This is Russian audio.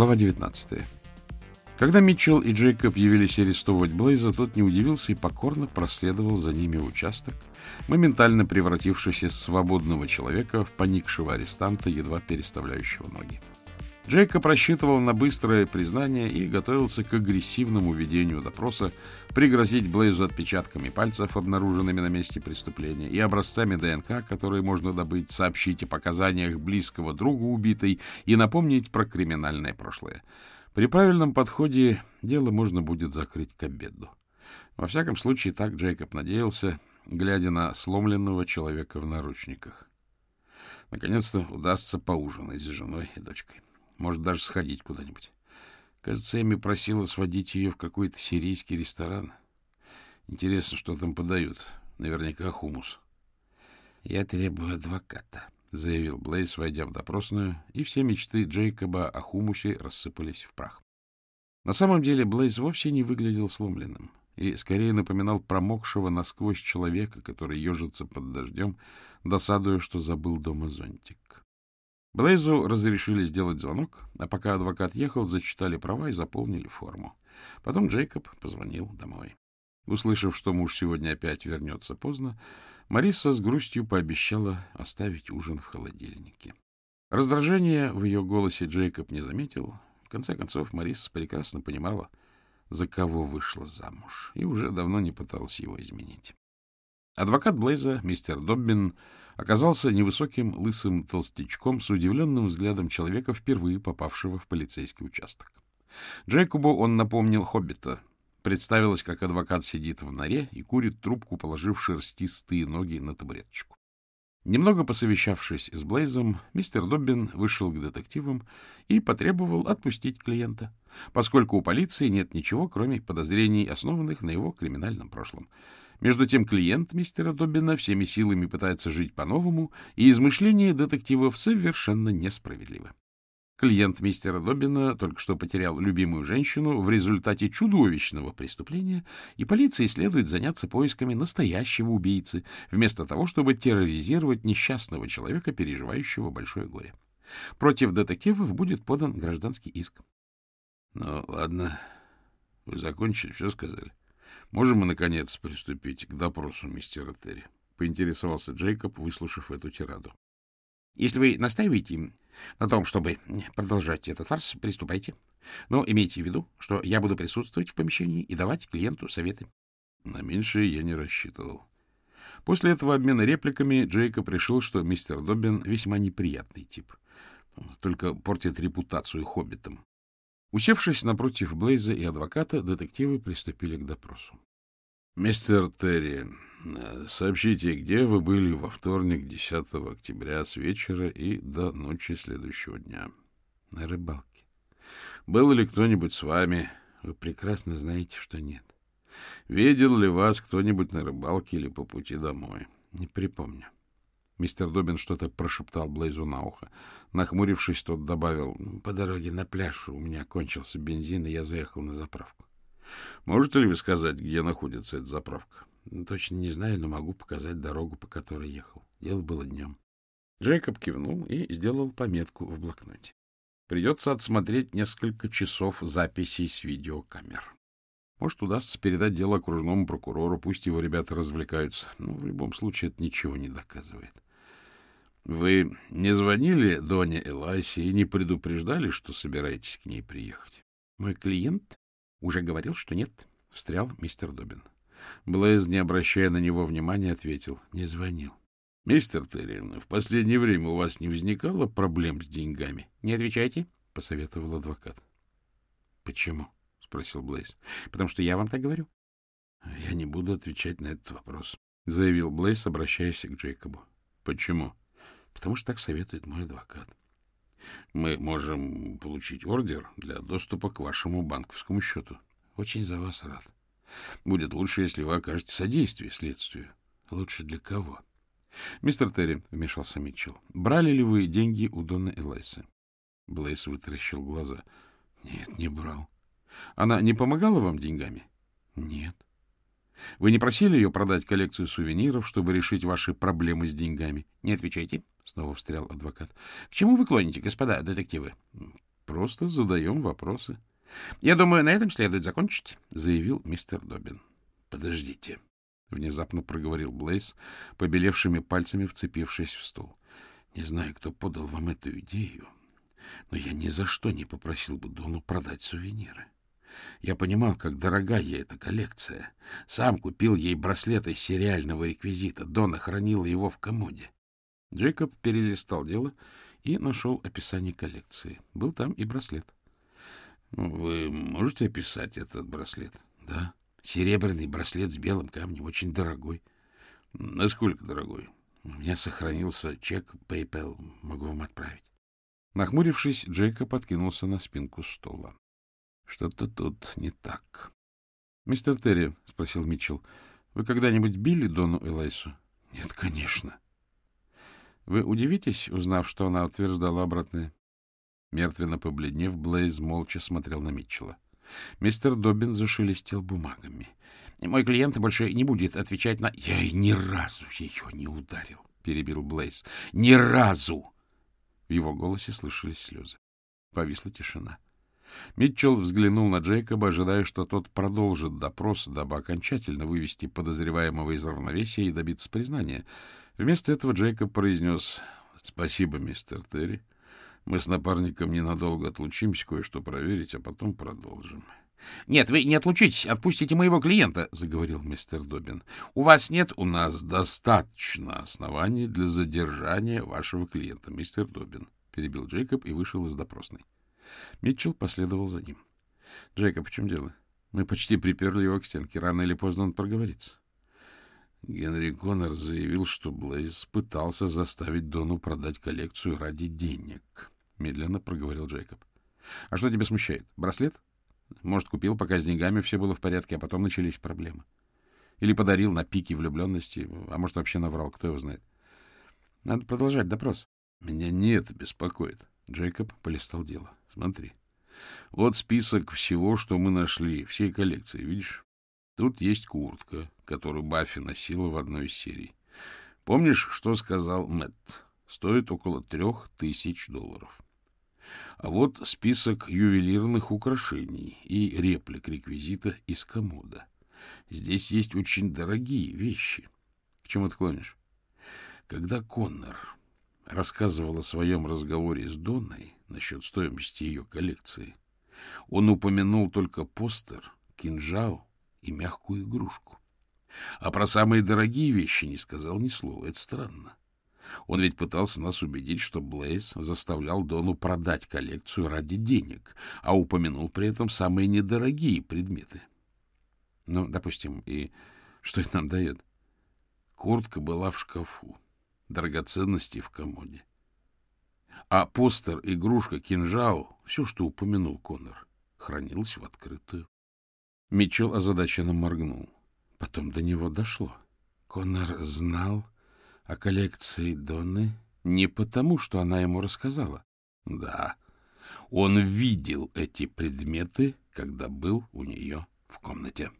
Глава 19. Когда Митчелл и Джейкоб явились арестовывать Блейза, тот не удивился и покорно проследовал за ними участок, моментально превратившись из свободного человека в поникшего арестанта, едва переставляющего ноги. Джейкоб рассчитывал на быстрое признание и готовился к агрессивному ведению допроса, пригрозить Блейзу отпечатками пальцев, обнаруженными на месте преступления, и образцами ДНК, которые можно добыть, сообщить о показаниях близкого друга убитой и напомнить про криминальное прошлое. При правильном подходе дело можно будет закрыть к обеду. Во всяком случае, так Джейкоб надеялся, глядя на сломленного человека в наручниках. Наконец-то удастся поужинать с женой и дочкой. Может, даже сходить куда-нибудь. Кажется, Эми просила сводить ее в какой-то сирийский ресторан. Интересно, что там подают. Наверняка хумус. — Я требую адвоката, — заявил Блейс, войдя в допросную, и все мечты Джейкоба о хумусе рассыпались в прах. На самом деле Блейз вовсе не выглядел сломленным и скорее напоминал промокшего насквозь человека, который ежится под дождем, досадуя, что забыл дома зонтик. Блейзу разрешили сделать звонок, а пока адвокат ехал, зачитали права и заполнили форму. Потом Джейкоб позвонил домой. Услышав, что муж сегодня опять вернется поздно, Мариса с грустью пообещала оставить ужин в холодильнике. Раздражение в ее голосе Джейкоб не заметил. В конце концов, Мариса прекрасно понимала, за кого вышла замуж, и уже давно не пыталась его изменить. Адвокат Блейза, мистер Доббин, оказался невысоким лысым толстячком с удивленным взглядом человека, впервые попавшего в полицейский участок. Джейкобу он напомнил хоббита. Представилось, как адвокат сидит в норе и курит трубку, положив шерстистые ноги на табуреточку. Немного посовещавшись с Блейзом, мистер Доббин вышел к детективам и потребовал отпустить клиента, поскольку у полиции нет ничего, кроме подозрений, основанных на его криминальном прошлом. Между тем клиент мистера Доббина всеми силами пытается жить по-новому, и измышления детективов совершенно несправедливы. Клиент мистера Доббина только что потерял любимую женщину в результате чудовищного преступления, и полиции следует заняться поисками настоящего убийцы, вместо того, чтобы терроризировать несчастного человека, переживающего большое горе. Против детективов будет подан гражданский иск. — Ну, ладно. Вы закончили, все сказали. Можем мы, наконец, приступить к допросу мистера Терри? — поинтересовался Джейкоб, выслушав эту тираду. — Если вы настаиваете на том, чтобы продолжать этот фарс, приступайте. Но имейте в виду, что я буду присутствовать в помещении и давать клиенту советы. На меньшее я не рассчитывал. После этого обмена репликами Джейкоб решил, что мистер Доббин весьма неприятный тип. Только портит репутацию хоббитам. Усевшись напротив Блейза и адвоката, детективы приступили к допросу. — Мистер Терри, сообщите, где вы были во вторник, 10 октября с вечера и до ночи следующего дня? — На рыбалке. — Был ли кто-нибудь с вами? — Вы прекрасно знаете, что нет. — Видел ли вас кто-нибудь на рыбалке или по пути домой? — Не припомню. — Мистер Добин что-то прошептал Блейзу на ухо. Нахмурившись, тот добавил, «По дороге на пляж у меня кончился бензин, и я заехал на заправку». «Можете ли вы сказать, где находится эта заправка?» «Точно не знаю, но могу показать дорогу, по которой ехал. Дело было днем». Джейкоб кивнул и сделал пометку в блокноте. Придется отсмотреть несколько часов записей с видеокамер. Может, удастся передать дело окружному прокурору, пусть его ребята развлекаются. Но в любом случае это ничего не доказывает. Вы не звонили Доне Элайсе и не предупреждали, что собираетесь к ней приехать? Мой клиент уже говорил, что нет, — встрял мистер Добин. Блейз, не обращая на него внимания, ответил, — не звонил. — Мистер Террин, в последнее время у вас не возникало проблем с деньгами? — Не отвечайте, — посоветовал адвокат. — Почему? — спросил Блейз. — Потому что я вам так говорю. — Я не буду отвечать на этот вопрос, — заявил Блейз, обращаясь к Джейкобу. — Почему? Потому что так советует мой адвокат. Мы можем получить ордер для доступа к вашему банковскому счету. Очень за вас рад. Будет лучше, если вы окажете содействие следствию. Лучше для кого? Мистер Терри, — вмешался Митчелл, — брали ли вы деньги у Донны Элайсы? Блейс вытаращил глаза. Нет, не брал. Она не помогала вам деньгами? Нет. Вы не просили ее продать коллекцию сувениров, чтобы решить ваши проблемы с деньгами? Не отвечайте. Снова встрял адвокат. — К чему вы клоните, господа детективы? — просто задаем вопросы. — Я думаю, на этом следует закончить, — заявил мистер Добин. — Подождите, — внезапно проговорил Блейз, побелевшими пальцами вцепившись в стул. — Не знаю, кто подал вам эту идею, но я ни за что не попросил бы Дону продать сувениры. Я понимал, как дорога ей эта коллекция. Сам купил ей браслет из сериального реквизита. Дона хранила его в комоде. Джейкоб перелистал дело и нашел описание коллекции. Был там и браслет. — Вы можете описать этот браслет? — Да. Серебряный браслет с белым камнем, очень дорогой. — Насколько дорогой? — У меня сохранился чек PayPal. Могу вам отправить. Нахмурившись, Джейкоб откинулся на спинку стула. Что-то тут не так. — Мистер Терри, — спросил Митчелл, — вы когда-нибудь били Дону Элайсу? — Нет, конечно. — Вы удивитесь, узнав, что она утверждала обратное? Мертвенно побледнев, Блейз молча смотрел на Митчелла. Мистер Добин зашелестел бумагами. — Мой клиент больше не будет отвечать на... — Я и ни разу ее не ударил, — перебил Блейз. — Ни разу! В его голосе слышались слезы. Повисла тишина. — Митчелл взглянул на Джейкоба, ожидая, что тот продолжит допрос, дабы окончательно вывести подозреваемого из равновесия и добиться признания. Вместо этого Джейкоб произнес «Спасибо, мистер Терри. Мы с напарником ненадолго отлучимся кое-что проверить, а потом продолжим». — Нет, вы не отлучитесь, отпустите моего клиента, — заговорил мистер Добин. — У вас нет... — У нас достаточно оснований для задержания вашего клиента, мистер Добин, — перебил Джейкоб и вышел из допросной. Митчелл последовал за ним. — Джейкоб, в чем дело? Мы почти приперли его к стенке. Рано или поздно он проговорится. Генри Коннор заявил, что Блейз пытался заставить Дону продать коллекцию ради денег. Медленно проговорил Джейкоб. — А что тебя смущает? Браслет? Может, купил, пока с деньгами все было в порядке, а потом начались проблемы. Или подарил на пике влюбленности, а может, вообще наврал, кто его знает. Надо продолжать допрос. — Меня не это беспокоит. Джейкоб полистал дело. Смотри. Вот список всего, что мы нашли, всей коллекции, видишь? Тут есть куртка, которую Баффи носила в одной из серий. Помнишь, что сказал Мэтт? Стоит около трех тысяч долларов. А вот список ювелирных украшений и реплик реквизита из комода. Здесь есть очень дорогие вещи. К чему ты клонишь? Когда Коннор рассказывал о своем разговоре с Донной насчет стоимости ее коллекции, он упомянул только постер, кинжал и мягкую игрушку. А про самые дорогие вещи не сказал ни слова. Это странно. Он ведь пытался нас убедить, что Блейз заставлял Дону продать коллекцию ради денег, а упомянул при этом самые недорогие предметы. Ну, допустим, и что это нам дает? Куртка была в шкафу драгоценности в комоде. А постер, игрушка, кинжал, все, что упомянул Коннор, хранилось в открытую. Митчелл озадаченно моргнул. Потом до него дошло. Коннор знал о коллекции Донны не потому, что она ему рассказала. Да, он видел эти предметы, когда был у нее в комнате.